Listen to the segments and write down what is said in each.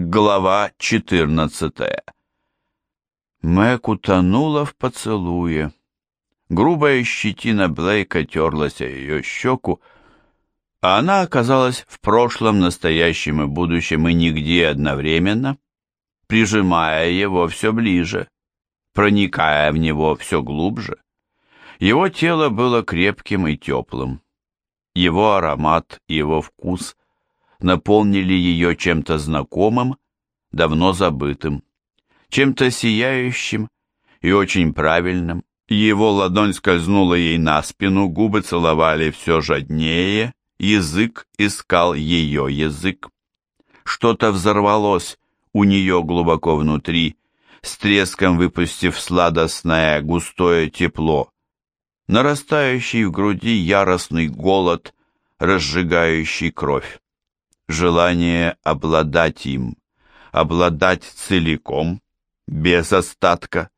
Глава 14 Мэг утонула в поцелуе. Грубая щетина Блейка терлась о ее щеку, а она оказалась в прошлом, настоящем и будущем и нигде одновременно, прижимая его все ближе, проникая в него все глубже. Его тело было крепким и теплым. Его аромат его вкус наполнили ее чем-то знакомым, давно забытым, чем-то сияющим и очень правильным. Его ладонь скользнула ей на спину, губы целовали все жаднее, язык искал ее язык. Что-то взорвалось у нее глубоко внутри, с треском выпустив сладостное густое тепло. Нарастающий в груди яростный голод, разжигающий кровь желание обладать им, обладать целиком, без остатка.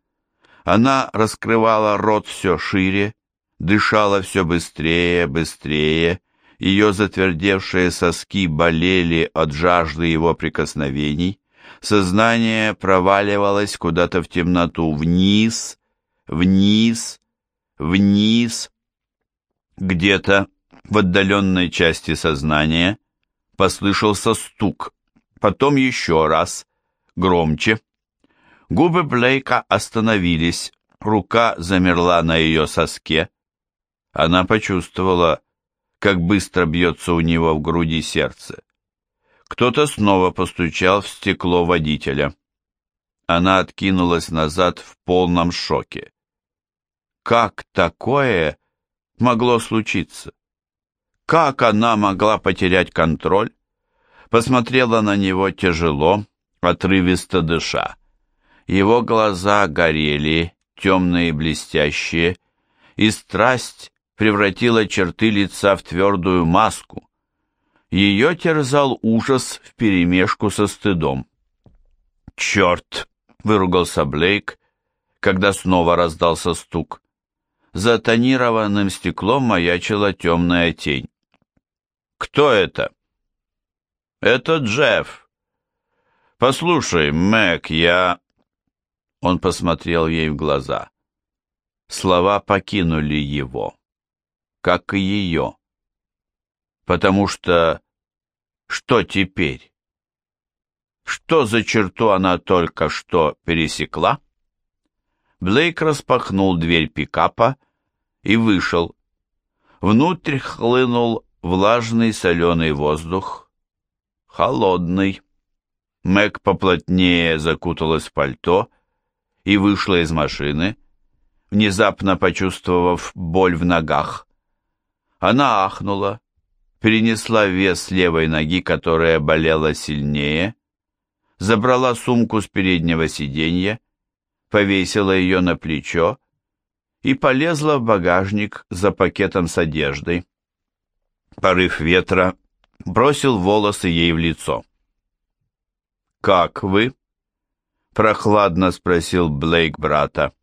Она раскрывала рот все шире, дышала все быстрее, быстрее, ее затвердевшие соски болели от жажды его прикосновений, сознание проваливалось куда-то в темноту, вниз, вниз, вниз. Где-то в отдаленной части сознания – Послышался стук. Потом еще раз. Громче. Губы Блейка остановились. Рука замерла на ее соске. Она почувствовала, как быстро бьется у него в груди сердце. Кто-то снова постучал в стекло водителя. Она откинулась назад в полном шоке. Как такое могло случиться? Как она могла потерять контроль? Посмотрела на него тяжело, отрывисто дыша. Его глаза горели, темные и блестящие, и страсть превратила черты лица в твердую маску. Ее терзал ужас вперемешку со стыдом. «Черт!» — выругался Блейк, когда снова раздался стук. За тонированным стеклом маячила темная тень. Кто это? Это Джефф. Послушай, Мэг, я... Он посмотрел ей в глаза. Слова покинули его, как и ее. Потому что... Что теперь? Что за черту она только что пересекла? Блейк распахнул дверь пикапа и вышел. Внутрь хлынул влажный соленый воздух, холодный. Мэг поплотнее закуталась в пальто и вышла из машины, внезапно почувствовав боль в ногах. Она ахнула, перенесла вес левой ноги, которая болела сильнее, забрала сумку с переднего сиденья, повесила ее на плечо и полезла в багажник за пакетом с одеждой. Порыв ветра бросил волосы ей в лицо. «Как вы?» — прохладно спросил Блейк брата.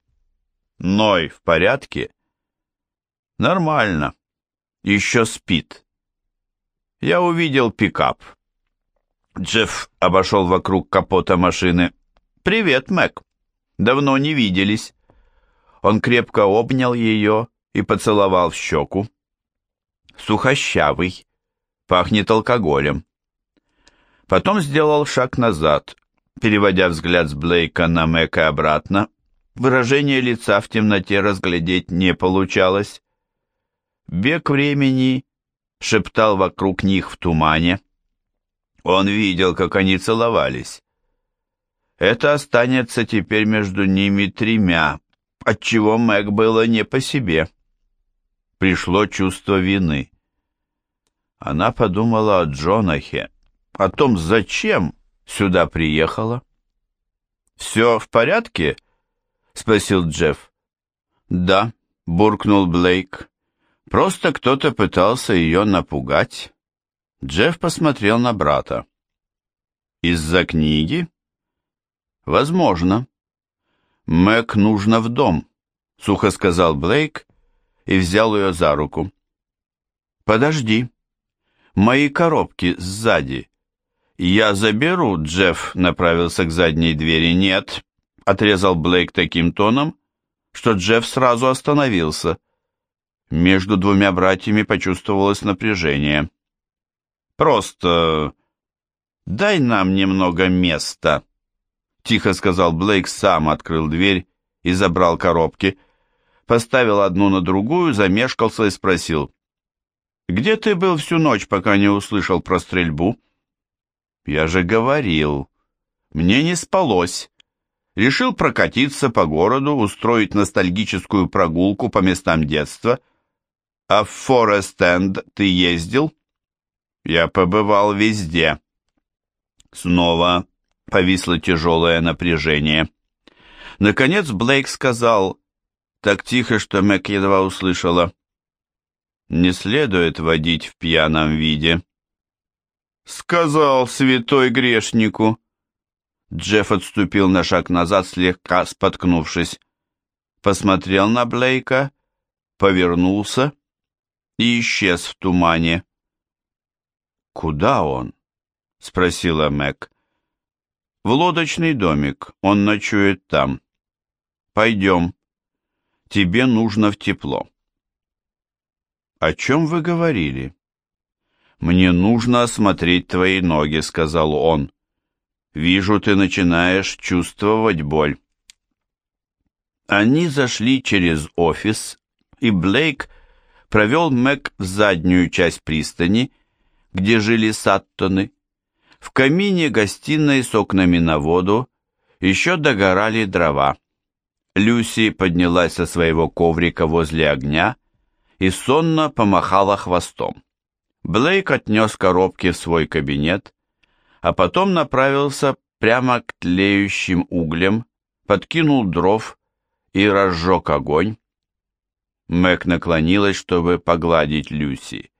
«Ной в порядке?» «Нормально. Еще спит». «Я увидел пикап». Джефф обошел вокруг капота машины. «Привет, Мэг. Давно не виделись». Он крепко обнял ее и поцеловал в щеку сухощавый, пахнет алкоголем. Потом сделал шаг назад, переводя взгляд с Блейка на Мэка обратно. Выражение лица в темноте разглядеть не получалось. Бег времени шептал вокруг них в тумане. Он видел, как они целовались. Это останется теперь между ними тремя, отчего Мэг было не по себе пришло чувство вины. Она подумала о Джонахе, о том, зачем сюда приехала. «Все в порядке?» — спросил Джефф. «Да», — буркнул Блейк. «Просто кто-то пытался ее напугать». Джефф посмотрел на брата. «Из-за книги?» «Возможно». «Мэг нужно в дом», — сухо сказал Блейк и взял ее за руку. «Подожди. Мои коробки сзади. «Я заберу», — Джефф направился к задней двери. «Нет», — отрезал Блейк таким тоном, что Джефф сразу остановился. Между двумя братьями почувствовалось напряжение. «Просто дай нам немного места», — тихо сказал Блейк, сам открыл дверь и забрал коробки. Поставил одну на другую, замешкался и спросил. «Где ты был всю ночь, пока не услышал про стрельбу?» Я же говорил. Мне не спалось. Решил прокатиться по городу, устроить ностальгическую прогулку по местам детства. А в Форест-Энд ты ездил? Я побывал везде. Снова повисло тяжелое напряжение. Наконец Блейк сказал, так тихо, что Мэг едва услышала. «Не следует водить в пьяном виде» сказал святой грешнику. Джефф отступил на шаг назад, слегка споткнувшись. Посмотрел на Блейка, повернулся и исчез в тумане. «Куда он?» — спросила Мэг. «В лодочный домик. Он ночует там. Пойдем. Тебе нужно в тепло». «О чем вы говорили?» «Мне нужно осмотреть твои ноги», — сказал он. «Вижу, ты начинаешь чувствовать боль». Они зашли через офис, и Блейк провел Мэг в заднюю часть пристани, где жили Саттоны. В камине гостиной с окнами на воду еще догорали дрова. Люси поднялась со своего коврика возле огня и сонно помахала хвостом. Блейк отнес коробки в свой кабинет, а потом направился прямо к тлеющим углям, подкинул дров и разжег огонь. Мэг наклонилась, чтобы погладить Люси.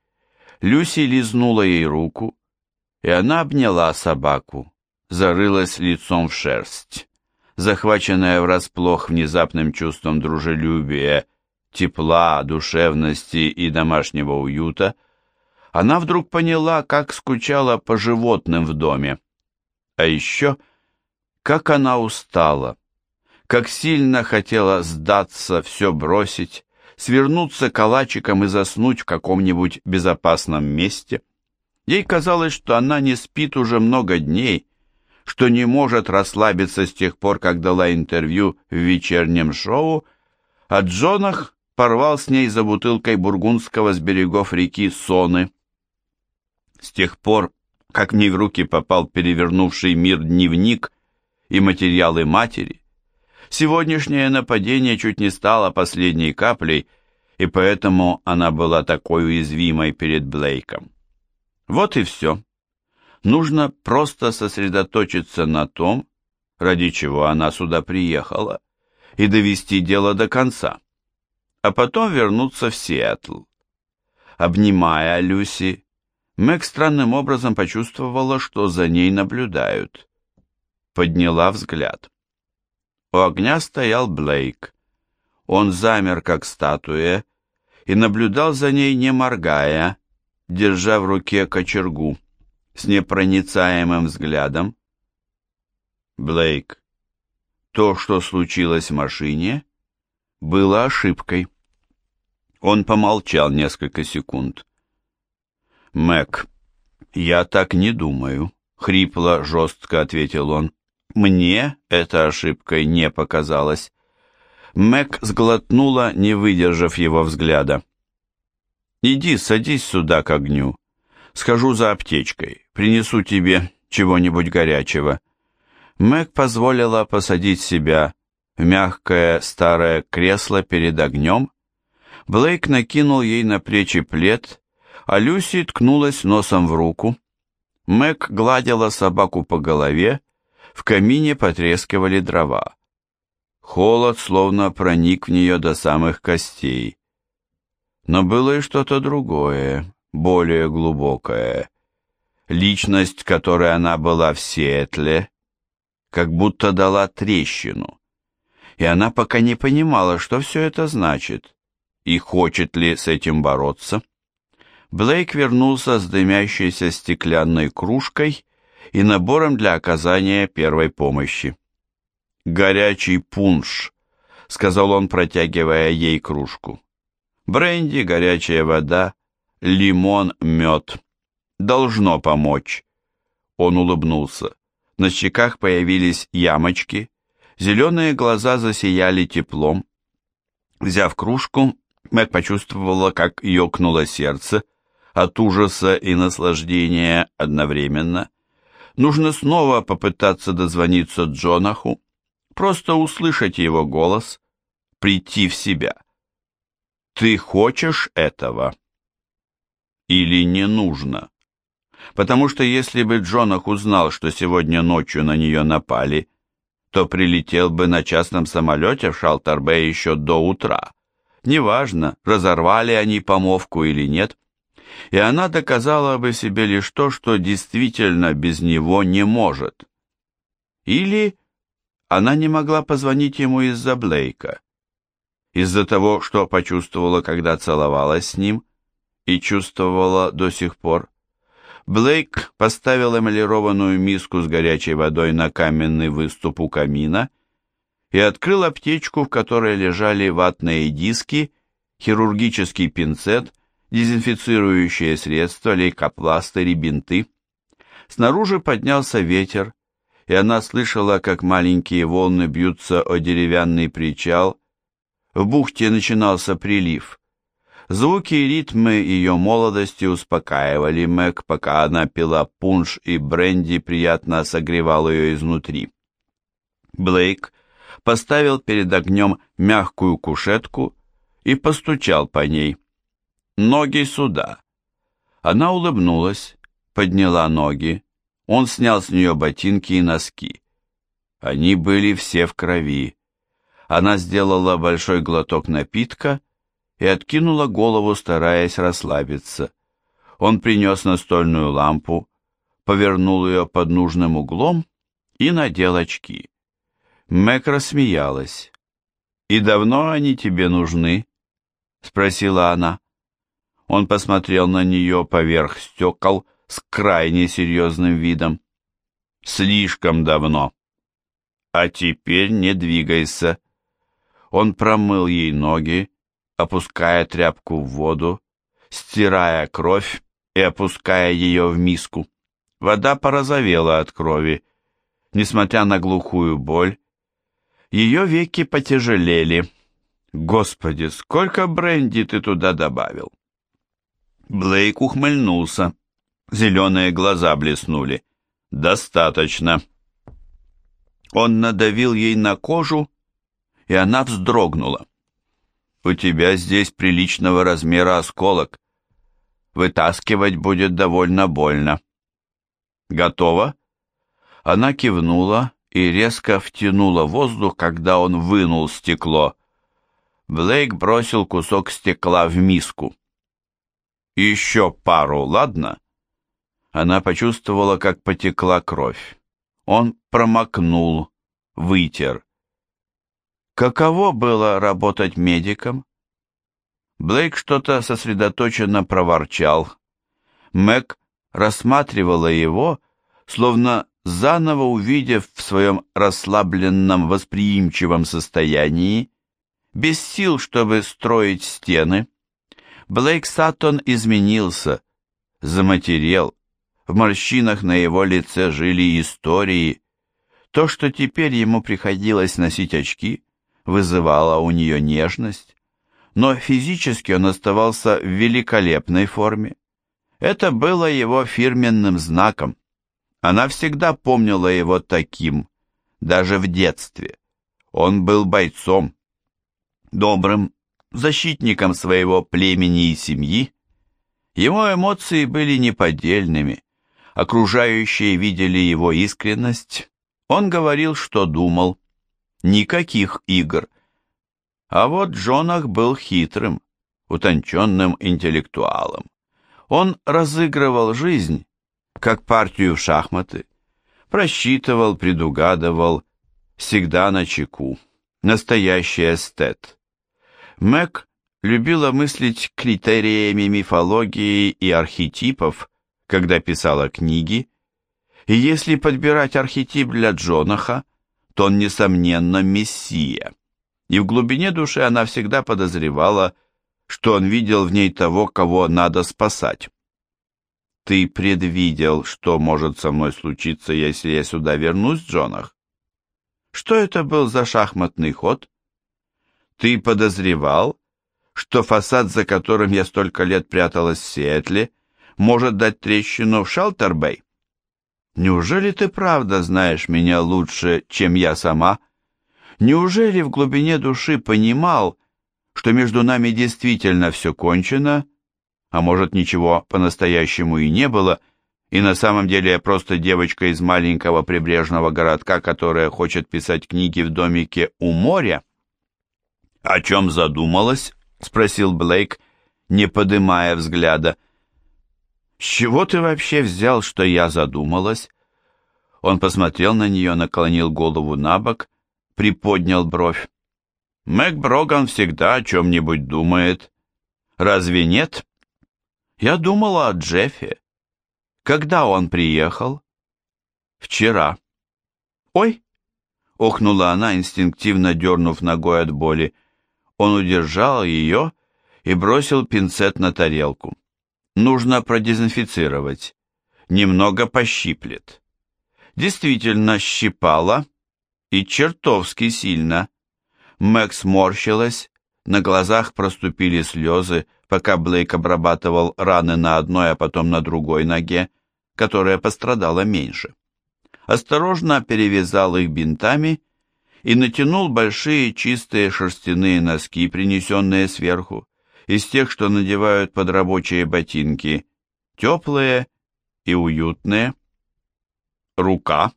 Люси лизнула ей руку, и она обняла собаку, зарылась лицом в шерсть. Захваченная врасплох внезапным чувством дружелюбия, тепла, душевности и домашнего уюта, она вдруг поняла, как скучала по животным в доме. А еще, как она устала, как сильно хотела сдаться, все бросить, свернуться калачиком и заснуть в каком-нибудь безопасном месте. Ей казалось, что она не спит уже много дней, что не может расслабиться с тех пор, как дала интервью в вечернем шоу, а Джонах порвал с ней за бутылкой бургундского с берегов реки Соны. С тех пор, как мне в руки попал перевернувший мир дневник и материалы матери, сегодняшнее нападение чуть не стало последней каплей, и поэтому она была такой уязвимой перед Блейком. Вот и все. Нужно просто сосредоточиться на том, ради чего она сюда приехала, и довести дело до конца, а потом вернуться в Сиэтл. Обнимая Люси, Мэг странным образом почувствовала, что за ней наблюдают. Подняла взгляд. У огня стоял Блейк. Он замер, как статуя, и наблюдал за ней, не моргая, держа в руке кочергу, с непроницаемым взглядом. Блейк, то, что случилось в машине, было ошибкой. Он помолчал несколько секунд. «Мэг, я так не думаю», — хрипло, жестко ответил он. «Мне эта ошибкой не показалась». Мэг сглотнула, не выдержав его взгляда. «Иди, садись сюда к огню. Схожу за аптечкой, принесу тебе чего-нибудь горячего». Мэг позволила посадить себя в мягкое старое кресло перед огнем. Блейк накинул ей на плечи плед а Люси ткнулась носом в руку. Мэг гладила собаку по голове, в камине потрескивали дрова. Холод словно проник в нее до самых костей. Но было и что-то другое, более глубокое. Личность, которой она была в Сиэтле, как будто дала трещину. И она пока не понимала, что все это значит, и хочет ли с этим бороться. Блейк вернулся с дымящейся стеклянной кружкой и набором для оказания первой помощи. «Горячий пунш», — сказал он, протягивая ей кружку. «Бренди, горячая вода, лимон, мед. Должно помочь». Он улыбнулся. На щеках появились ямочки, зеленые глаза засияли теплом. Взяв кружку, Мэг почувствовала, как ёкнуло сердце от ужаса и наслаждения одновременно. Нужно снова попытаться дозвониться Джонаху, просто услышать его голос, прийти в себя. Ты хочешь этого? Или не нужно? Потому что если бы Джонах узнал, что сегодня ночью на нее напали, то прилетел бы на частном самолете в Шалтербе еще до утра. Неважно, разорвали они помовку или нет. И она доказала бы себе лишь то, что действительно без него не может. Или она не могла позвонить ему из-за Блейка. Из-за того, что почувствовала, когда целовалась с ним, и чувствовала до сих пор. Блейк поставил эмалированную миску с горячей водой на каменный выступ у камина и открыл аптечку, в которой лежали ватные диски, хирургический пинцет, дезинфицирующее средство, лейкопластырь и бинты. Снаружи поднялся ветер, и она слышала, как маленькие волны бьются о деревянный причал. В бухте начинался прилив. Звуки и ритмы ее молодости успокаивали Мэг, пока она пила пунш и бренди приятно согревал ее изнутри. Блейк поставил перед огнем мягкую кушетку и постучал по ней. «Ноги сюда!» Она улыбнулась, подняла ноги. Он снял с нее ботинки и носки. Они были все в крови. Она сделала большой глоток напитка и откинула голову, стараясь расслабиться. Он принес настольную лампу, повернул ее под нужным углом и надел очки. Мэг рассмеялась. «И давно они тебе нужны?» — спросила она. Он посмотрел на нее поверх стекол с крайне серьезным видом. «Слишком давно. А теперь не двигайся». Он промыл ей ноги, опуская тряпку в воду, стирая кровь и опуская ее в миску. Вода порозовела от крови. Несмотря на глухую боль, ее веки потяжелели. Господи, сколько бренди ты туда добавил? Блейк ухмыльнулся. Зеленые глаза блеснули. Достаточно. Он надавил ей на кожу, и она вздрогнула. У тебя здесь приличного размера осколок. Вытаскивать будет довольно больно. Готово? Она кивнула и резко втянула воздух, когда он вынул стекло. Блейк бросил кусок стекла в миску. «Еще пару, ладно?» Она почувствовала, как потекла кровь. Он промокнул, вытер. Каково было работать медиком? Блейк что-то сосредоточенно проворчал. Мэг рассматривала его, словно заново увидев в своем расслабленном восприимчивом состоянии, без сил, чтобы строить стены. Блейк Саттон изменился, заматерел, в морщинах на его лице жили истории. То, что теперь ему приходилось носить очки, вызывало у нее нежность, но физически он оставался в великолепной форме. Это было его фирменным знаком. Она всегда помнила его таким, даже в детстве. Он был бойцом, добрым, защитником своего племени и семьи. Его эмоции были неподдельными, окружающие видели его искренность, он говорил, что думал. Никаких игр. А вот Джонах был хитрым, утонченным интеллектуалом. Он разыгрывал жизнь, как партию в шахматы, просчитывал, предугадывал, всегда на чеку. Настоящий эстет. Мэг любила мыслить критериями мифологии и архетипов, когда писала книги. И если подбирать архетип для Джонаха, то он, несомненно, мессия. И в глубине души она всегда подозревала, что он видел в ней того, кого надо спасать. «Ты предвидел, что может со мной случиться, если я сюда вернусь, Джонах? Что это был за шахматный ход? Ты подозревал, что фасад, за которым я столько лет пряталась в Сиэтле, может дать трещину в Шелтербей? Неужели ты правда знаешь меня лучше, чем я сама? Неужели в глубине души понимал, что между нами действительно все кончено, а может ничего по-настоящему и не было, и на самом деле я просто девочка из маленького прибрежного городка, которая хочет писать книги в домике у моря? «О чем задумалась?» — спросил Блейк, не подымая взгляда. «С чего ты вообще взял, что я задумалась?» Он посмотрел на нее, наклонил голову на бок, приподнял бровь. «Мэг Броган всегда о чем-нибудь думает. Разве нет?» «Я думала о Джеффе. Когда он приехал?» «Вчера». «Ой!» — охнула она, инстинктивно дернув ногой от боли. Он удержал ее и бросил пинцет на тарелку. Нужно продезинфицировать. Немного пощиплет. Действительно щипала и чертовски сильно. Мэкс морщилась, на глазах проступили слезы, пока Блейк обрабатывал раны на одной, а потом на другой ноге, которая пострадала меньше. Осторожно перевязал их бинтами и натянул большие чистые шерстяные носки, принесенные сверху из тех, что надевают под рабочие ботинки, теплые и уютные. Рука.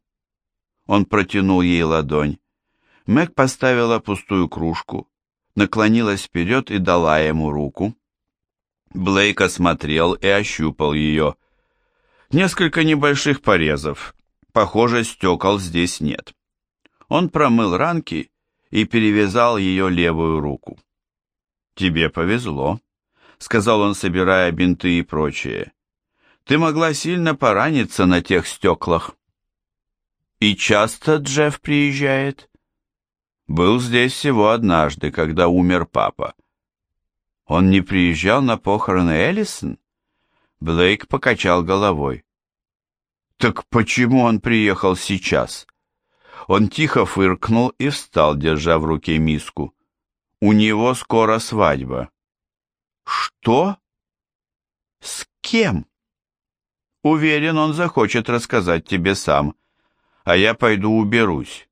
Он протянул ей ладонь. Мэг поставила пустую кружку, наклонилась вперед и дала ему руку. Блейк осмотрел и ощупал ее. Несколько небольших порезов. Похоже, стекол здесь нет. Он промыл ранки и перевязал ее левую руку. «Тебе повезло», — сказал он, собирая бинты и прочее. «Ты могла сильно пораниться на тех стеклах». «И часто Джефф приезжает?» «Был здесь всего однажды, когда умер папа». «Он не приезжал на похороны Эллисон?» Блейк покачал головой. «Так почему он приехал сейчас?» Он тихо фыркнул и встал, держа в руке миску. У него скоро свадьба. Что? С кем? Уверен, он захочет рассказать тебе сам, а я пойду уберусь.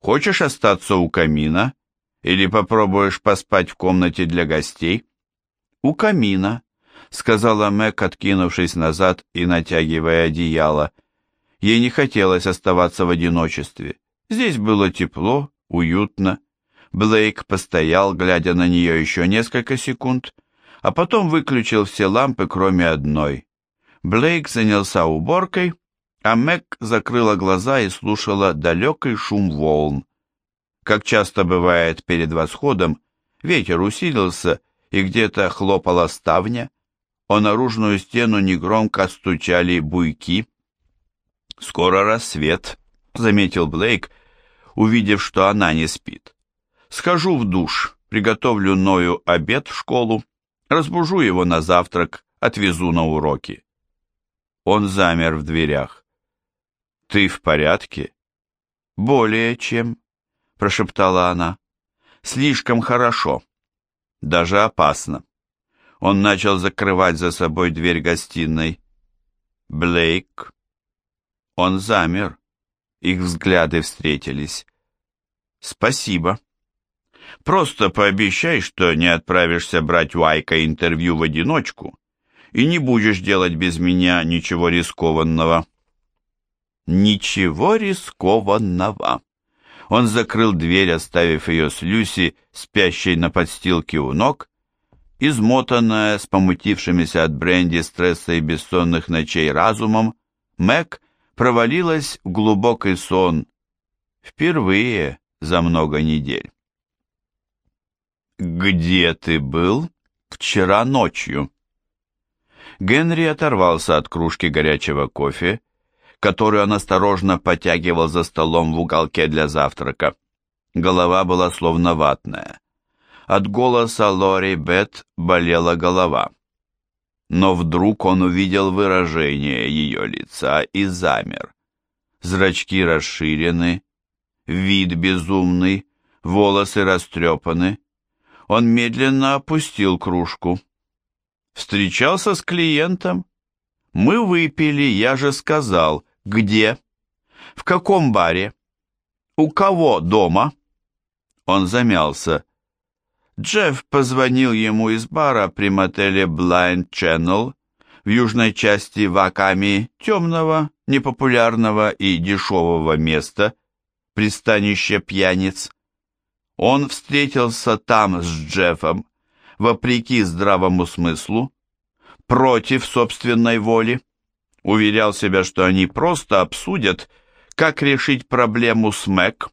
Хочешь остаться у камина? Или попробуешь поспать в комнате для гостей? У камина, сказала Мэг, откинувшись назад и натягивая одеяло. Ей не хотелось оставаться в одиночестве. Здесь было тепло, уютно. Блейк постоял, глядя на нее еще несколько секунд, а потом выключил все лампы, кроме одной. Блейк занялся уборкой, а Мэг закрыла глаза и слушала далекий шум волн. Как часто бывает перед восходом, ветер усилился, и где-то хлопала ставня, о наружную стену негромко стучали буйки. «Скоро рассвет», — заметил Блейк, увидев, что она не спит. Схожу в душ, приготовлю Ною обед в школу, разбужу его на завтрак, отвезу на уроки. Он замер в дверях. «Ты в порядке?» «Более чем», — прошептала она. «Слишком хорошо. Даже опасно». Он начал закрывать за собой дверь гостиной. «Блейк?» Он замер. Их взгляды встретились. «Спасибо». Просто пообещай, что не отправишься брать у Айка интервью в одиночку и не будешь делать без меня ничего рискованного. Ничего рискованного. Он закрыл дверь, оставив ее с Люси, спящей на подстилке у ног, измотанная, с помутившимися от бренди, стресса и бессонных ночей разумом, Мэг провалилась в глубокий сон впервые за много недель. «Где ты был вчера ночью?» Генри оторвался от кружки горячего кофе, которую он осторожно потягивал за столом в уголке для завтрака. Голова была словно ватная. От голоса Лори Бет болела голова. Но вдруг он увидел выражение ее лица и замер. Зрачки расширены, вид безумный, волосы растрепаны. Он медленно опустил кружку. Встречался с клиентом. Мы выпили, я же сказал. Где? В каком баре? У кого дома? Он замялся. Джефф позвонил ему из бара при мотеле Blind Channel в южной части Ваками, темного, непопулярного и дешевого места, пристанище пьяниц. Он встретился там с Джеффом, вопреки здравому смыслу, против собственной воли, уверял себя, что они просто обсудят, как решить проблему с Мэг,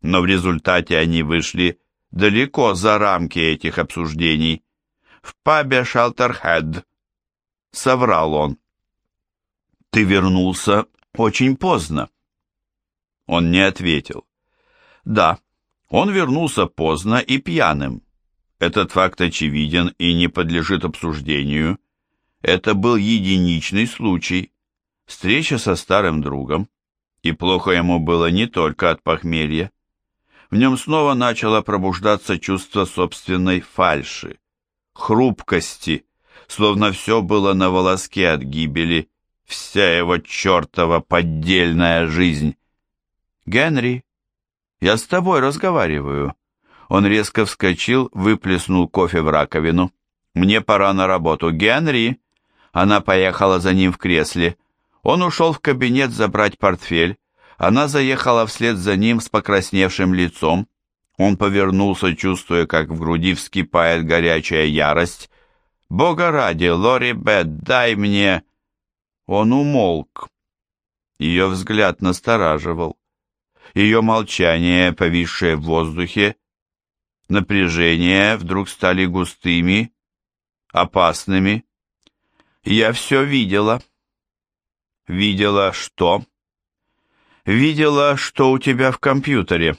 но в результате они вышли далеко за рамки этих обсуждений. В пабе Шалтерхед. Соврал он. Ты вернулся очень поздно. Он не ответил. Да, он вернулся поздно и пьяным. Этот факт очевиден и не подлежит обсуждению. Это был единичный случай. Встреча со старым другом. И плохо ему было не только от похмелья. В нем снова начало пробуждаться чувство собственной фальши, хрупкости, словно все было на волоске от гибели, вся его чертова поддельная жизнь. «Генри, я с тобой разговариваю». Он резко вскочил, выплеснул кофе в раковину. «Мне пора на работу. Генри!» Она поехала за ним в кресле. Он ушел в кабинет забрать портфель. Она заехала вслед за ним с покрасневшим лицом. Он повернулся, чувствуя, как в груди вскипает горячая ярость. «Бога ради, Лори Бет, дай мне...» Он умолк. Ее взгляд настораживал. Ее молчание, повисшее в воздухе, напряжение вдруг стали густыми, опасными. «Я все видела». «Видела что?» Видела, что у тебя в компьютере.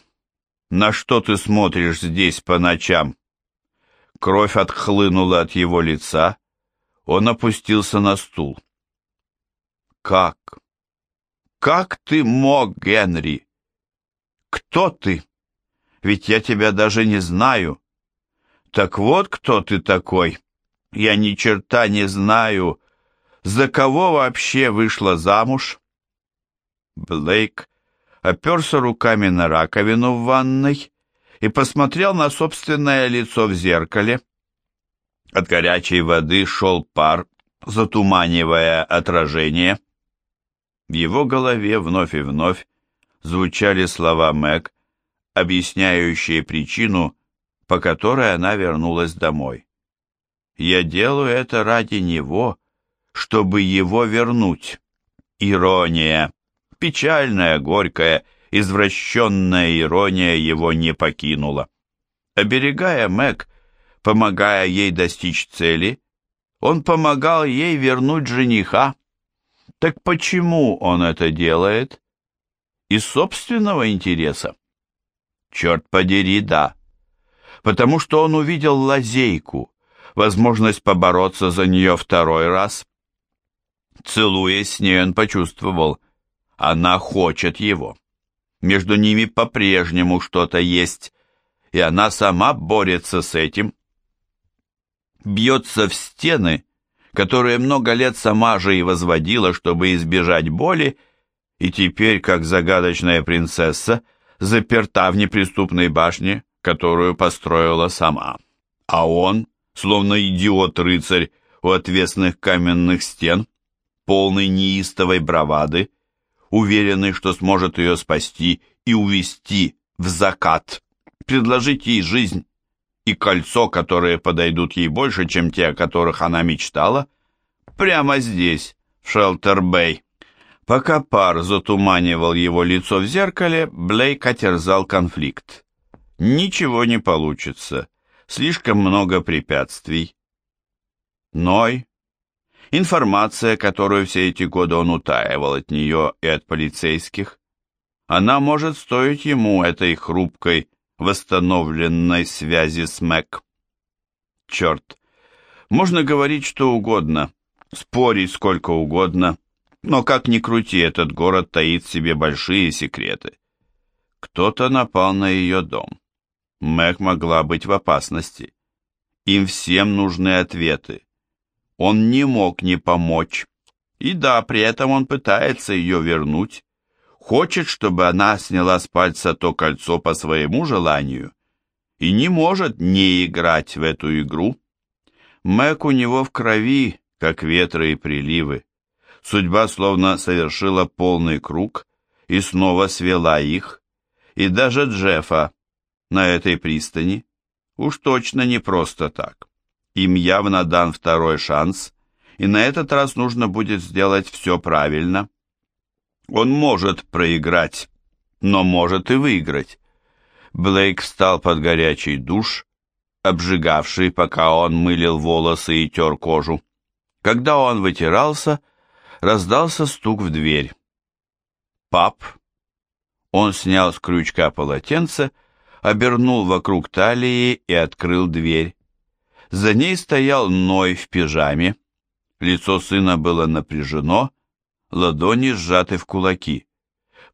На что ты смотришь здесь по ночам? Кровь отхлынула от его лица. Он опустился на стул. Как? Как ты мог, Генри? Кто ты? Ведь я тебя даже не знаю. Так вот кто ты такой. Я ни черта не знаю. За кого вообще вышла замуж? Блейк оперся руками на раковину в ванной и посмотрел на собственное лицо в зеркале. От горячей воды шел пар, затуманивая отражение. В его голове вновь и вновь звучали слова Мэг, объясняющие причину, по которой она вернулась домой. «Я делаю это ради него, чтобы его вернуть». Ирония печальная, горькая, извращенная ирония его не покинула. Оберегая Мэг, помогая ей достичь цели, он помогал ей вернуть жениха. Так почему он это делает? Из собственного интереса? Черт подери, да. Потому что он увидел лазейку, возможность побороться за нее второй раз. Целуясь с ней, он почувствовал, она хочет его. Между ними по-прежнему что-то есть, и она сама борется с этим. Бьется в стены, которые много лет сама же и возводила, чтобы избежать боли, и теперь, как загадочная принцесса, заперта в неприступной башне, которую построила сама. А он, словно идиот-рыцарь у отвесных каменных стен, полный неистовой бравады, уверенный, что сможет ее спасти и увести в закат, предложить ей жизнь и кольцо, которые подойдут ей больше, чем те, о которых она мечтала, прямо здесь, в Шелтер-Бэй. Пока пар затуманивал его лицо в зеркале, Блейк отерзал конфликт. Ничего не получится, слишком много препятствий. Ной, Информация, которую все эти годы он утаивал от нее и от полицейских, она может стоить ему этой хрупкой, восстановленной связи с Мэг. Черт, можно говорить что угодно, спорить сколько угодно, но как ни крути, этот город таит в себе большие секреты. Кто-то напал на ее дом. Мэг могла быть в опасности. Им всем нужны ответы. Он не мог не помочь. И да, при этом он пытается ее вернуть. Хочет, чтобы она сняла с пальца то кольцо по своему желанию. И не может не играть в эту игру. Мэг у него в крови, как ветры и приливы. Судьба словно совершила полный круг и снова свела их. И даже Джеффа на этой пристани уж точно не просто так. Им явно дан второй шанс, и на этот раз нужно будет сделать все правильно. Он может проиграть, но может и выиграть. Блейк встал под горячий душ, обжигавший, пока он мылил волосы и тер кожу. Когда он вытирался, раздался стук в дверь. «Пап!» Он снял с крючка полотенце, обернул вокруг талии и открыл дверь. За ней стоял Ной в пижаме. Лицо сына было напряжено, ладони сжаты в кулаки.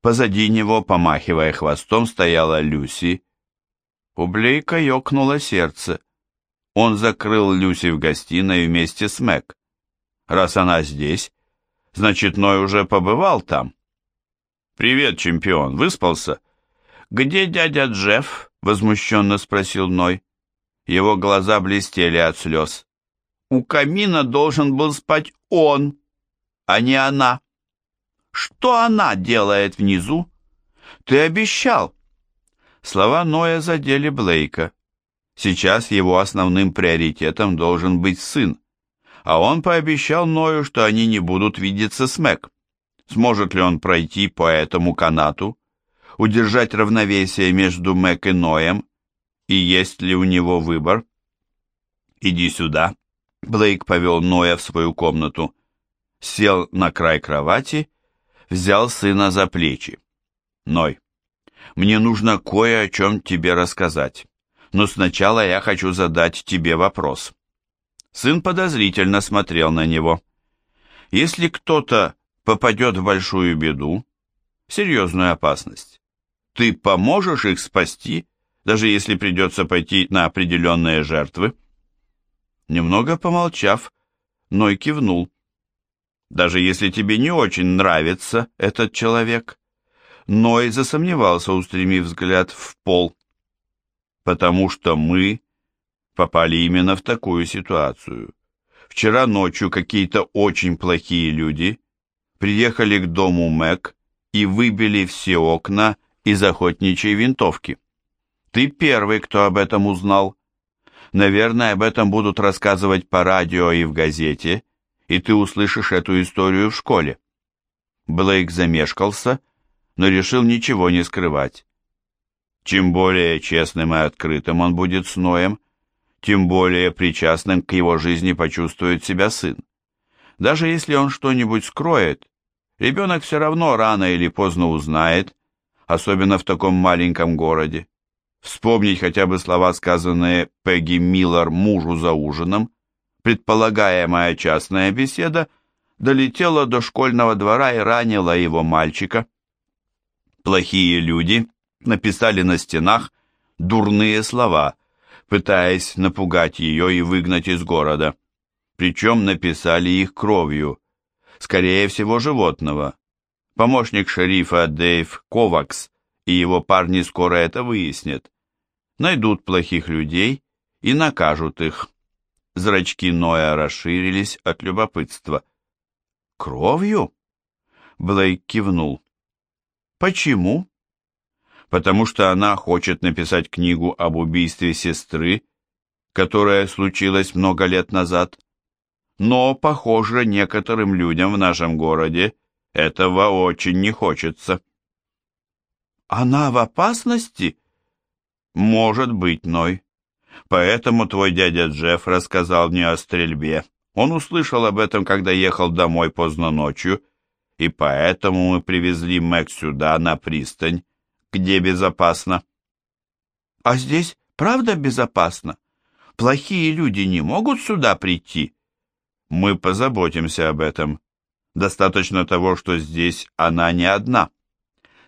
Позади него, помахивая хвостом, стояла Люси. У Блейка ёкнуло сердце. Он закрыл Люси в гостиной вместе с Мэг. Раз она здесь, значит, Ной уже побывал там. «Привет, чемпион, выспался?» «Где дядя Джефф?» — возмущенно спросил Ной. Его глаза блестели от слез. «У камина должен был спать он, а не она. Что она делает внизу? Ты обещал!» Слова Ноя задели Блейка. Сейчас его основным приоритетом должен быть сын, а он пообещал Ною, что они не будут видеться с Мэг. Сможет ли он пройти по этому канату? удержать равновесие между Мэг и Ноем, и есть ли у него выбор? «Иди сюда», — Блейк повел Ноя в свою комнату, сел на край кровати, взял сына за плечи. «Ной, мне нужно кое о чем тебе рассказать, но сначала я хочу задать тебе вопрос». Сын подозрительно смотрел на него. «Если кто-то попадет в большую беду, серьезную опасность, ты поможешь их спасти, даже если придется пойти на определенные жертвы?» Немного помолчав, Ной кивнул. «Даже если тебе не очень нравится этот человек?» Ной засомневался, устремив взгляд в пол. «Потому что мы попали именно в такую ситуацию. Вчера ночью какие-то очень плохие люди приехали к дому Мэг и выбили все окна из охотничьей винтовки. Ты первый, кто об этом узнал. Наверное, об этом будут рассказывать по радио и в газете, и ты услышишь эту историю в школе. Блейк замешкался, но решил ничего не скрывать. Чем более честным и открытым он будет с Ноем, тем более причастным к его жизни почувствует себя сын. Даже если он что-нибудь скроет, ребенок все равно рано или поздно узнает, особенно в таком маленьком городе. Вспомнить хотя бы слова, сказанные Пегги Миллар мужу за ужином, предполагаемая частная беседа, долетела до школьного двора и ранила его мальчика. Плохие люди написали на стенах дурные слова, пытаясь напугать ее и выгнать из города. Причем написали их кровью, скорее всего, животного, Помощник шерифа Дэйв Ковакс и его парни скоро это выяснят. Найдут плохих людей и накажут их. Зрачки Ноя расширились от любопытства. «Кровью?» Блейк кивнул. «Почему?» «Потому что она хочет написать книгу об убийстве сестры, которое случилось много лет назад. Но, похоже, некоторым людям в нашем городе этого очень не хочется. Она в опасности? Может быть, Ной. Поэтому твой дядя Джефф рассказал мне о стрельбе. Он услышал об этом, когда ехал домой поздно ночью, и поэтому мы привезли Мэг сюда, на пристань, где безопасно. А здесь правда безопасно? Плохие люди не могут сюда прийти? Мы позаботимся об этом. Достаточно того, что здесь она не одна.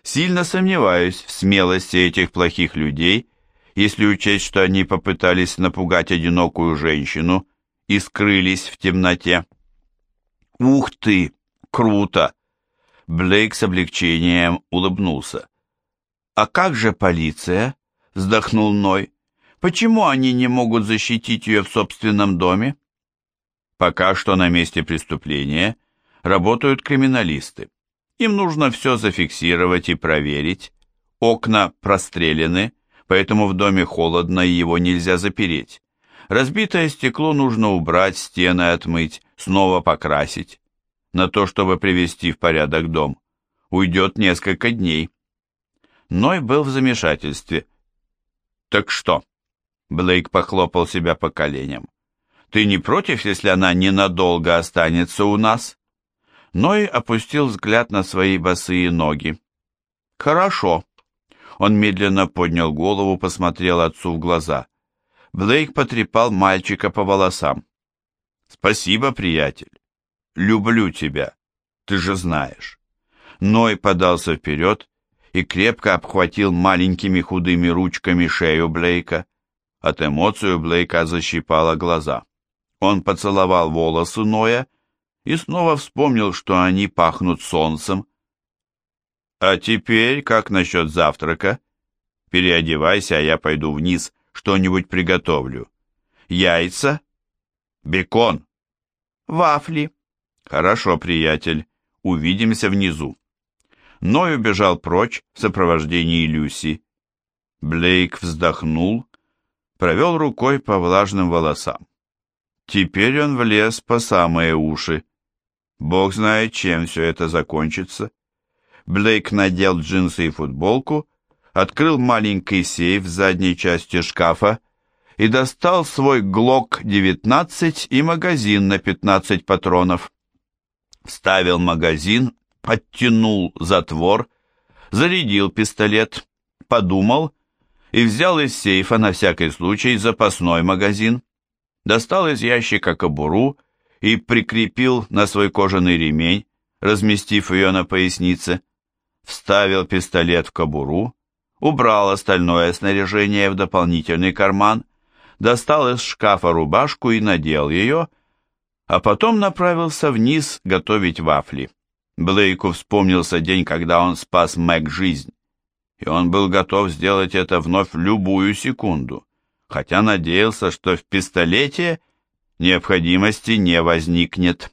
Сильно сомневаюсь в смелости этих плохих людей, если учесть, что они попытались напугать одинокую женщину и скрылись в темноте. Ух ты! Круто! Блейк с облегчением улыбнулся. «А как же полиция?» — вздохнул Ной. «Почему они не могут защитить ее в собственном доме?» «Пока что на месте преступления работают криминалисты. Им нужно все зафиксировать и проверить. Окна прострелены, поэтому в доме холодно и его нельзя запереть. Разбитое стекло нужно убрать, стены отмыть, снова покрасить на то, чтобы привести в порядок дом, уйдет несколько дней. Ной был в замешательстве. «Так что?» Блейк похлопал себя по коленям. «Ты не против, если она ненадолго останется у нас?» Ной опустил взгляд на свои босые ноги. «Хорошо». Он медленно поднял голову, посмотрел отцу в глаза. Блейк потрепал мальчика по волосам. «Спасибо, приятель люблю тебя, ты же знаешь». Ной подался вперед и крепко обхватил маленькими худыми ручками шею Блейка. От эмоций у Блейка защипало глаза. Он поцеловал волосы Ноя и снова вспомнил, что они пахнут солнцем. «А теперь как насчет завтрака? Переодевайся, а я пойду вниз, что-нибудь приготовлю. Яйца? Бекон? Вафли?» «Хорошо, приятель, увидимся внизу». Ной убежал прочь в сопровождении Люси. Блейк вздохнул, провел рукой по влажным волосам. Теперь он влез по самые уши. Бог знает, чем все это закончится. Блейк надел джинсы и футболку, открыл маленький сейф в задней части шкафа и достал свой ГЛОК-19 и магазин на 15 патронов вставил магазин, подтянул затвор, зарядил пистолет, подумал и взял из сейфа на всякий случай запасной магазин, достал из ящика кобуру и прикрепил на свой кожаный ремень, разместив ее на пояснице, вставил пистолет в кобуру, убрал остальное снаряжение в дополнительный карман, достал из шкафа рубашку и надел ее, а потом направился вниз готовить вафли. Блейку вспомнился день, когда он спас Мэг жизнь, и он был готов сделать это вновь любую секунду, хотя надеялся, что в пистолете необходимости не возникнет.